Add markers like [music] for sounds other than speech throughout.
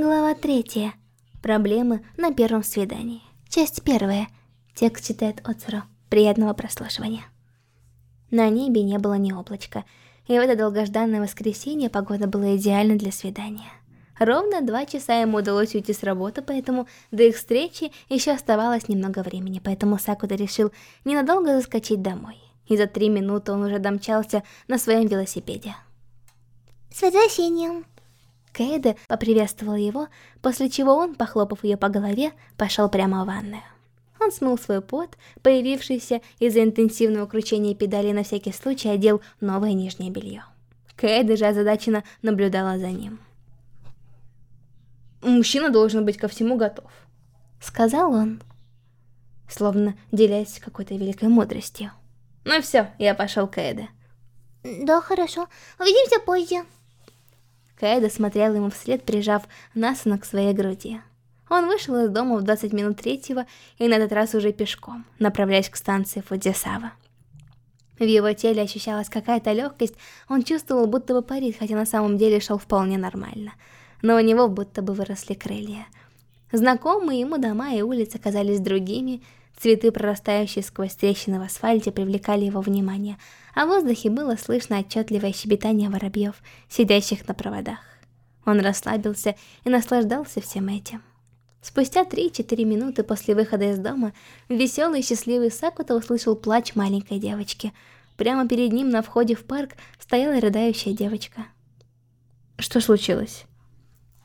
Глава третья. Проблемы на первом свидании. Часть первая. Текст читает Оцеру. Приятного прослушивания. На небе не было ни облачка, и в это долгожданное воскресенье погода была идеальна для свидания. Ровно два часа ему удалось уйти с работы, поэтому до их встречи еще оставалось немного времени, поэтому Сакуда решил ненадолго заскочить домой. И за три минуты он уже домчался на своем велосипеде. С возвращением! Кейде поприветствовал его, после чего он, похлопав ее по голове, пошел прямо в ванную. Он смыл свой пот, появившийся из-за интенсивного кручения педали на всякий случай одел новое нижнее белье. Кейде же озадаченно наблюдала за ним. «Мужчина должен быть ко всему готов», — сказал он, словно делясь какой-то великой мудростью. «Ну все, я пошел к Эде». «Да, хорошо. Увидимся позже». Каэда смотрел ему вслед, прижав Насуна к своей груди. Он вышел из дома в 20 минут третьего и на этот раз уже пешком, направляясь к станции Фудзисава. В его теле ощущалась какая-то легкость, он чувствовал, будто бы парит, хотя на самом деле шел вполне нормально. Но у него будто бы выросли крылья. Знакомые ему дома и улицы казались другими, цветы, прорастающие сквозь трещины в асфальте, привлекали его внимание, а в воздухе было слышно отчетливое щебетание воробьев, сидящих на проводах. Он расслабился и наслаждался всем этим. Спустя 3-4 минуты после выхода из дома, веселый и счастливый Сакута услышал плач маленькой девочки. Прямо перед ним на входе в парк стояла рыдающая девочка. Что случилось?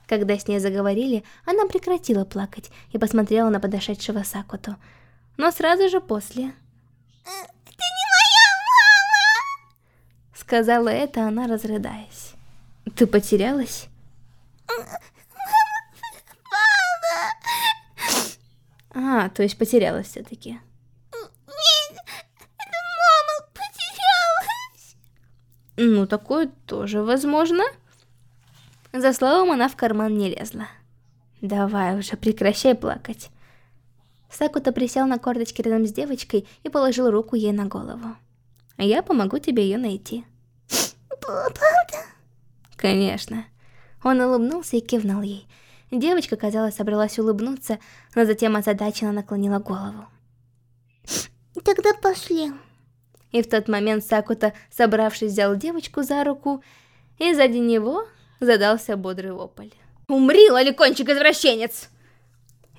Когда с ней заговорили, она прекратила плакать и посмотрела на подошедшего Сакуту. Но сразу же после Сказала это она, разрыдаясь. Ты потерялась? А, то есть потерялась все-таки. Мама. Ну, такое тоже возможно. За словом она в карман не лезла. Давай уже, прекращай плакать. Сакута присел на корточки рядом с девочкой и положил руку ей на голову. Я помогу тебе ее найти. Правда? Конечно. Он улыбнулся и кивнул ей. Девочка, казалось, собралась улыбнуться, но затем озадаченно наклонила голову. Тогда пошли. И в тот момент Сакута, собравшись, взял девочку за руку, и сзади него задался бодрый вопль. «Умри, лоликончик-извращенец!»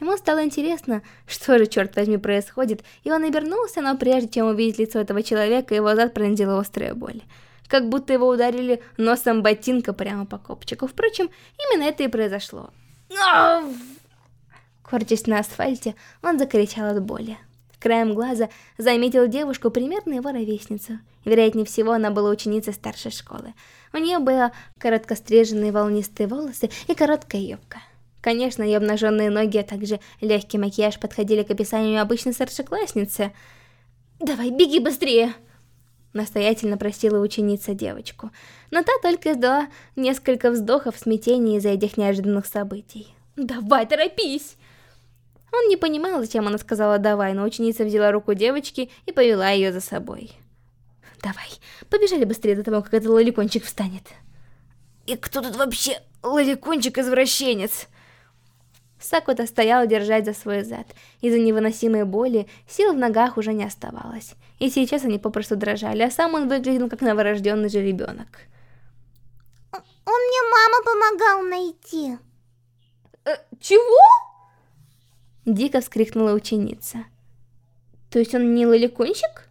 Ему стало интересно, [laughs] что же, черт возьми, происходит, и он обернулся, но прежде чем увидеть лицо этого человека, его зад пронзила острая боль как будто его ударили носом ботинка прямо по копчику. Впрочем, именно это и произошло. Корчась на асфальте, он закричал от боли. Краем глаза заметил девушку, примерно его ровесницу. Вероятнее всего, она была ученицей старшей школы. У нее были короткостриженные волнистые волосы и короткая юбка. Конечно, ее обнаженные ноги, а также легкий макияж подходили к описанию обычной старшеклассницы. «Давай, беги быстрее!» Настоятельно просила ученица девочку, но та только издала несколько вздохов смятения из-за этих неожиданных событий. «Давай, торопись!» Он не понимал, зачем она сказала «давай», но ученица взяла руку девочки и повела ее за собой. «Давай, побежали быстрее до того, как этот лоликончик встанет». «И кто тут вообще лоликончик-извращенец?» Сакута стоял держать за свой зад. Из-за невыносимой боли сил в ногах уже не оставалось. И сейчас они попросту дрожали, а сам он выглядел как новорожденный же ребенок. Он мне мама помогал найти. Э, чего? Дико вскрикнула ученица. То есть он не лоликончик?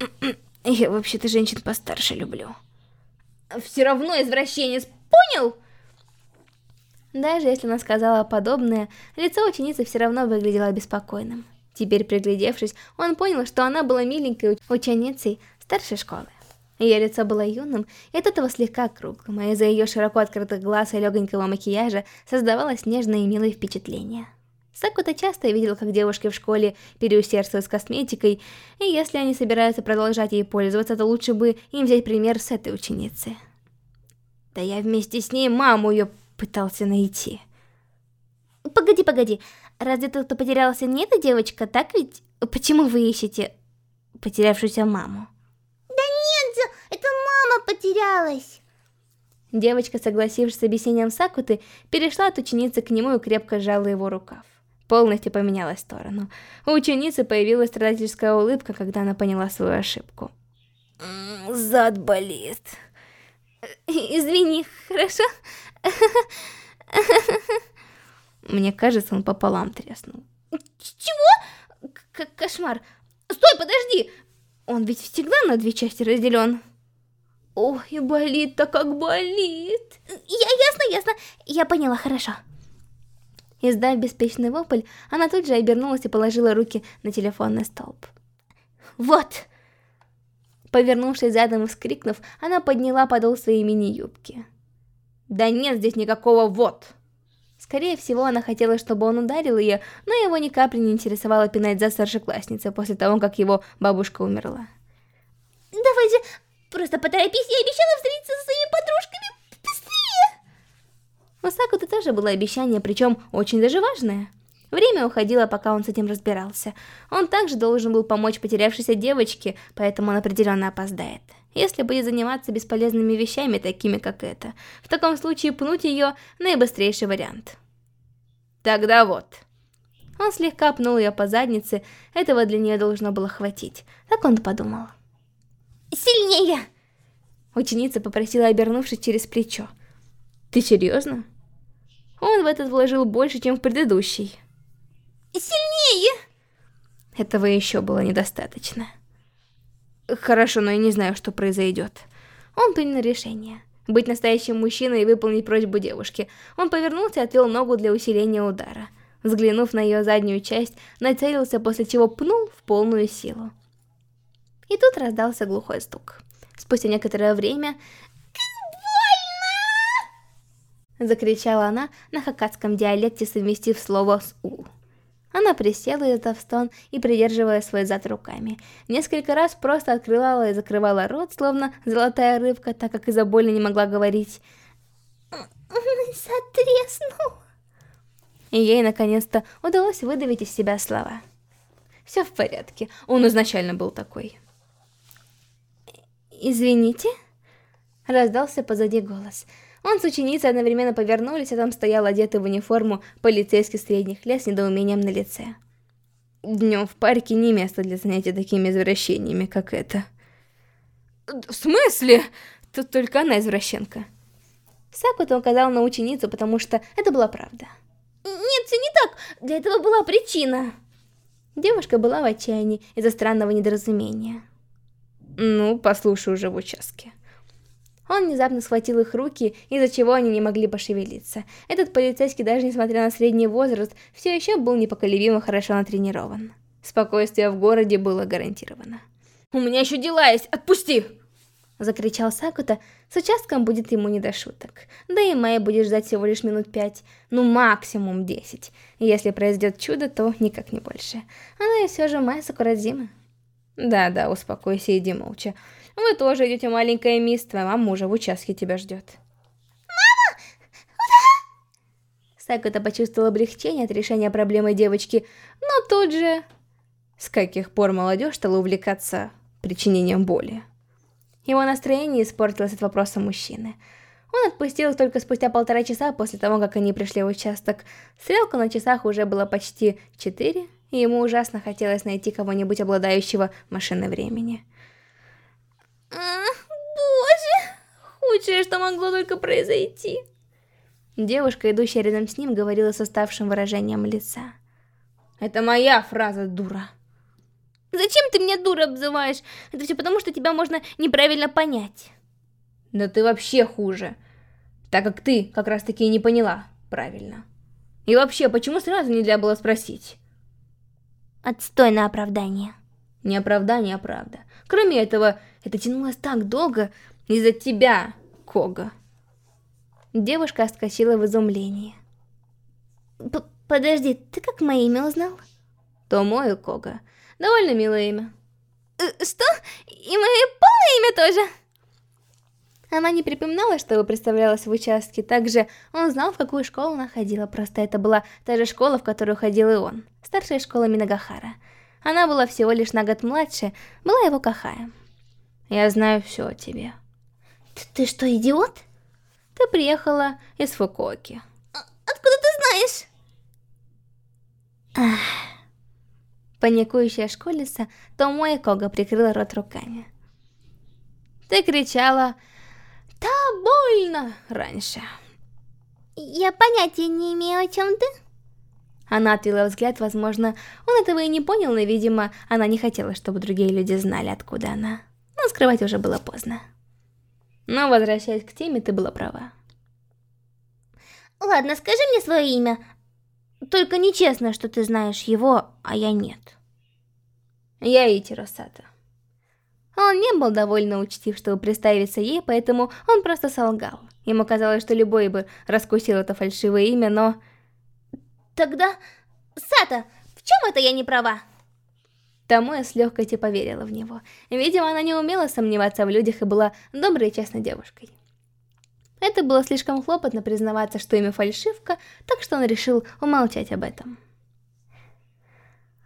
[clears throat] Я вообще-то женщин постарше люблю. Все равно извращенец, понял? Даже если она сказала подобное, лицо ученицы все равно выглядело беспокойным. Теперь, приглядевшись, он понял, что она была миленькой ученицей старшей школы. Ее лицо было юным, и от этого слегка круглым, а из-за ее широко открытых глаз и легонького макияжа создавалось нежное и милое впечатление. Сакута часто видел, как девушки в школе переусердствуют с косметикой, и если они собираются продолжать ей пользоваться, то лучше бы им взять пример с этой ученицы. Да я вместе с ней маму ее пытался найти. Погоди, погоди. Разве тот, кто потерялся, не эта девочка, так ведь? Почему вы ищете потерявшуюся маму? Да нет же, это мама потерялась. Девочка, согласившись с объяснением Сакуты, перешла от ученицы к нему и крепко сжала его рукав. Полностью поменялась сторону. У ученицы появилась страдательская улыбка, когда она поняла свою ошибку. Зад болит. Извини, хорошо? Мне кажется, он пополам треснул. Чего? К Кошмар. Стой, подожди! Он ведь всегда на две части разделен. И болит-то как болит. Я, ясно, ясно. Я поняла, хорошо. Издав беспечный вопль, она тут же обернулась и положила руки на телефонный столб. Вот! Повернувшись задом и вскрикнув, она подняла подол своей мини-юбки. Да нет здесь никакого «вот». Скорее всего, она хотела, чтобы он ударил ее, но его ни капли не интересовало пинать за старшеклассницей после того, как его бабушка умерла. Давайте просто поторопись, я обещала встретиться со своими подружками. Быстрее! У Сакуты тоже было обещание, причем очень даже важное. Время уходило, пока он с этим разбирался. Он также должен был помочь потерявшейся девочке, поэтому он определенно опоздает. Если будет заниматься бесполезными вещами, такими как это, в таком случае пнуть ее – наибыстрейший вариант. Тогда вот. Он слегка пнул ее по заднице, этого для нее должно было хватить. Так он подумал. Сильнее! Ученица попросила, обернувшись через плечо. Ты серьезно? Он в этот вложил больше, чем в предыдущий. Сильнее! Этого еще было недостаточно. Хорошо, но я не знаю, что произойдет. Он принял решение. Быть настоящим мужчиной и выполнить просьбу девушки. Он повернулся и отвел ногу для усиления удара. Взглянув на ее заднюю часть, нацелился, после чего пнул в полную силу. И тут раздался глухой стук. Спустя некоторое время... «Больно!» Закричала она на хакатском диалекте, совместив слово с «у». Она присела, издав стон и придерживая свой зад руками. Несколько раз просто открывала и закрывала рот, словно золотая рыбка, так как из-за боли не могла говорить. [laughs] Затреснул. И ей наконец-то удалось выдавить из себя слова. Все в порядке, он изначально был такой. «Извините?» Раздался позади голос. Он с ученицей одновременно повернулись, а там стоял одетый в униформу полицейский средних лет с недоумением на лице. Днем в парке не место для занятия такими извращениями, как это. В смысле? Тут только она извращенка. Сакута указал на ученицу, потому что это была правда. Нет, все не так. Для этого была причина. Девушка была в отчаянии из-за странного недоразумения. Ну, послушай уже в участке. Он внезапно схватил их руки, из-за чего они не могли пошевелиться. Этот полицейский, даже несмотря на средний возраст, все еще был непоколебимо хорошо натренирован. Спокойствие в городе было гарантировано. «У меня еще дела есть! Отпусти!» Закричал Сакута, с участком будет ему не до шуток. Да и Мэй будет ждать всего лишь минут пять, ну максимум десять. Если произойдет чудо, то никак не больше. Она и все же Мэй Сакурадзима. Да-да, успокойся, иди молча. Вы тоже идете, маленькая мисс, твоя мама уже в участке тебя ждет. Мама! Сакута почувствовала облегчение от решения проблемы девочки, но тут же... С каких пор молодежь стала увлекаться причинением боли? Его настроение испортилось от вопроса мужчины. Он отпустил их только спустя полтора часа после того, как они пришли в участок. Стрелка на часах уже была почти четыре, и ему ужасно хотелось найти кого-нибудь, обладающего машиной времени. Боже, худшее, что могло только произойти. Девушка, идущая рядом с ним, говорила с уставшим выражением лица. Это моя фраза, дура. Зачем ты меня дура обзываешь? Это все потому, что тебя можно неправильно понять. Да ты вообще хуже. Так как ты как раз таки и не поняла правильно. И вообще, почему сразу нельзя было спросить? Отстойное оправдание. Не оправдание, а правда. Кроме этого, это тянулось так долго из-за тебя, Кога. Девушка отскочила в изумлении. П Подожди, ты как мое имя узнал? Томою Кога. Довольно милое имя. Э, что? И мое полное имя тоже? Она не припоминала, что представлялась в участке. Также он знал, в какую школу она ходила. Просто это была та же школа, в которую ходил и он. Старшая школа Минагахара. Она была всего лишь на год младше, была его Кахаем. Я знаю все о тебе. Ты, ты что, идиот? Ты приехала из Фукуоки. А откуда ты знаешь? Ах. Паникующая школьница Томоя Кога прикрыла рот руками. Ты кричала «Та больно!» раньше. Я понятия не имею, о чем ты. Она отвела взгляд, возможно, он этого и не понял, но, видимо, она не хотела, чтобы другие люди знали, откуда она. Но скрывать уже было поздно. Но, возвращаясь к теме, ты была права. Ладно, скажи мне свое имя. Только нечестно, что ты знаешь его, а я нет. Я Итиро Сато. Он не был довольно учтив, чтобы представиться ей, поэтому он просто солгал. Ему казалось, что любой бы раскусил это фальшивое имя, но... Тогда... Сата, в чем это я не права? Тамуя с легкостью поверила в него. Видимо, она не умела сомневаться в людях и была доброй и честной девушкой. Это было слишком хлопотно признаваться, что имя фальшивка, так что он решил умолчать об этом.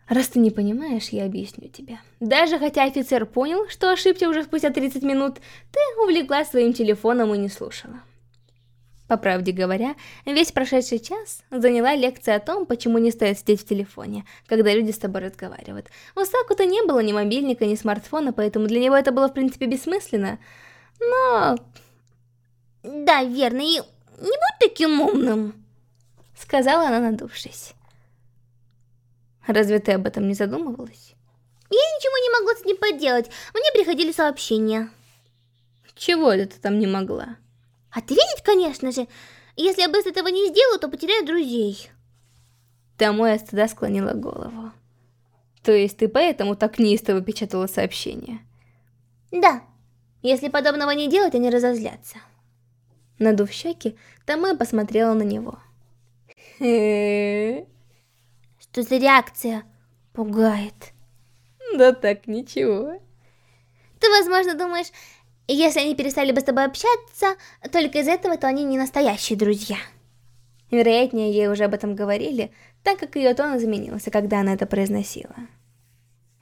Раз ты не понимаешь, я объясню тебе. Даже хотя офицер понял, что ошибся уже спустя 30 минут, ты увлеклась своим телефоном и не слушала. По правде говоря, весь прошедший час заняла лекция о том, почему не стоит сидеть в телефоне, когда люди с тобой разговаривают. У Сакута не было ни мобильника, ни смартфона, поэтому для него это было в принципе бессмысленно. Но... Да, верно, и не будь таким умным, сказала она, надувшись. Разве ты об этом не задумывалась? Я ничего не могла с ним поделать. Мне приходили сообщения. Чего это ты там не могла? Ответить, конечно же. Если я быстро этого не сделаю, то потеряю друзей. Тамоя стыда склонила голову. То есть ты поэтому так неистово печатала сообщения? Да. Если подобного не делать, они разозлятся. Надув щеки, Тамоя посмотрела на него. [laughs] Что за реакция? Пугает. Да так, ничего. Ты, возможно, думаешь, если они перестали бы с тобой общаться, только из этого, то они не настоящие друзья. Вероятнее, ей уже об этом говорили, так как ее тон изменился, когда она это произносила.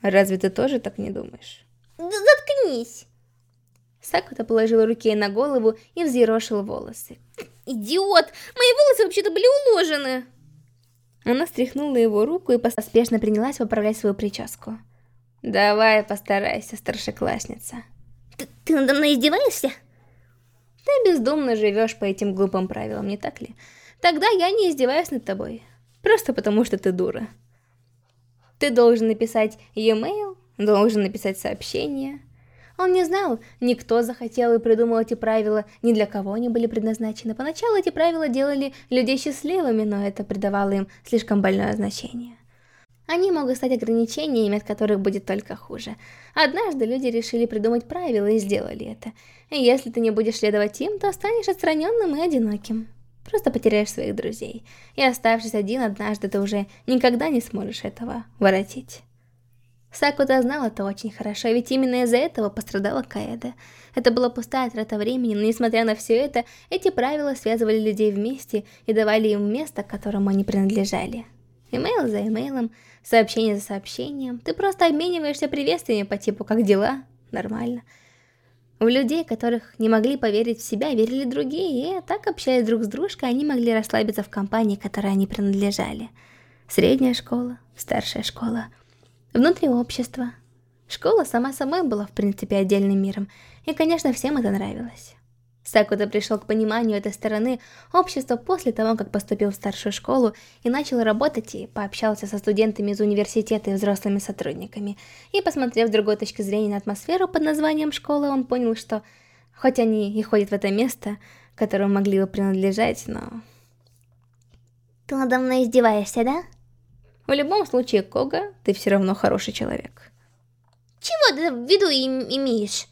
Разве ты тоже так не думаешь? Да заткнись. Сакута положила руки на голову и взъерошил волосы. Идиот! Мои волосы вообще-то были уложены. Она стряхнула его руку и поспешно принялась поправлять свою прическу. «Давай постарайся, старшеклассница». Ты, ты надо мной издеваешься? Ты бездумно живешь по этим глупым правилам, не так ли? Тогда я не издеваюсь над тобой. Просто потому, что ты дура. Ты должен написать e-mail, должен написать сообщение, он не знал, никто захотел и придумал эти правила, ни для кого они были предназначены. Поначалу эти правила делали людей счастливыми, но это придавало им слишком больное значение. Они могут стать ограничениями, от которых будет только хуже. Однажды люди решили придумать правила и сделали это. И если ты не будешь следовать им, то станешь отстраненным и одиноким. Просто потеряешь своих друзей. И оставшись один однажды, ты уже никогда не сможешь этого воротить. Сакута знал это очень хорошо, ведь именно из-за этого пострадала Каэда. Это была пустая трата времени, но несмотря на все это, эти правила связывали людей вместе и давали им место, к которому они принадлежали. Имейл за имейлом, сообщение за сообщением, ты просто обмениваешься приветствиями по типу «как дела?» Нормально. В людей, которых не могли поверить в себя, верили другие, и так, общаясь друг с дружкой, они могли расслабиться в компании, которой они принадлежали. Средняя школа, старшая школа — внутри общества. Школа сама собой была в принципе отдельным миром, и конечно всем это нравилось. Сакута пришел к пониманию этой стороны общества после того, как поступил в старшую школу и начал работать и пообщался со студентами из университета и взрослыми сотрудниками. И посмотрев с другой точки зрения на атмосферу под названием школа, он понял, что хоть они и ходят в это место, которому могли бы принадлежать, но... Ты надо мной издеваешься, да? В любом случае, Кога, ты все равно хороший человек. Чего ты в виду им имеешь?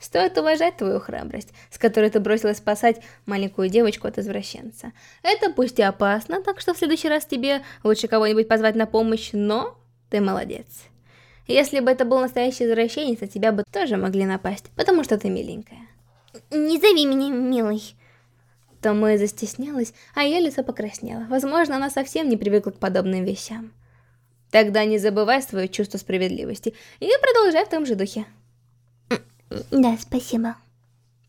Стоит уважать твою храбрость, с которой ты бросилась спасать маленькую девочку от извращенца. Это пусть и опасно, так что в следующий раз тебе лучше кого-нибудь позвать на помощь, но ты молодец. Если бы это был настоящий извращенец, то тебя бы тоже могли напасть, потому что ты миленькая. Не зови меня милой. Томэ застеснялась, а ее лицо покраснело. Возможно, она совсем не привыкла к подобным вещам. Тогда не забывай свое чувство справедливости и продолжай в том же духе. Да, спасибо.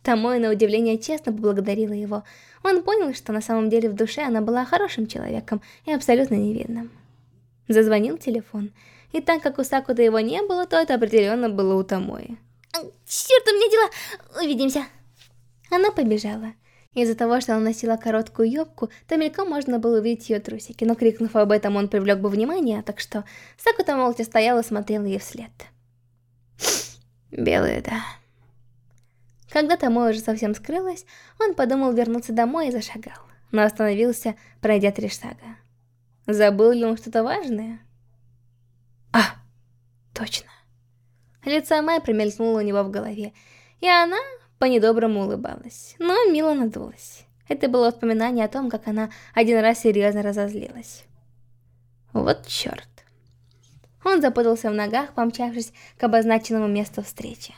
Томой, на удивление, честно поблагодарила его. Он понял, что на самом деле в душе она была хорошим человеком и абсолютно невинным. Зазвонил телефон, и так как у Сакута его не было, то это определенно было у Томои. Черт, у меня дела! Увидимся! Она побежала. Из-за того, что она носила короткую юбку, то мельком можно было увидеть ее трусики, но крикнув об этом, он привлек бы внимание, так что Сакута молча стояла и смотрела ей вслед. Белые, да. Когда Томой уже совсем скрылась, он подумал вернуться домой и зашагал, но остановился, пройдя три шага. Забыл ли он что-то важное? А, точно. Лицо Май промелькнуло у него в голове, и она по-недоброму улыбалась, но мило надулась. Это было воспоминание о том, как она один раз серьезно разозлилась. Вот черт. Он запутался в ногах, помчавшись к обозначенному месту встречи.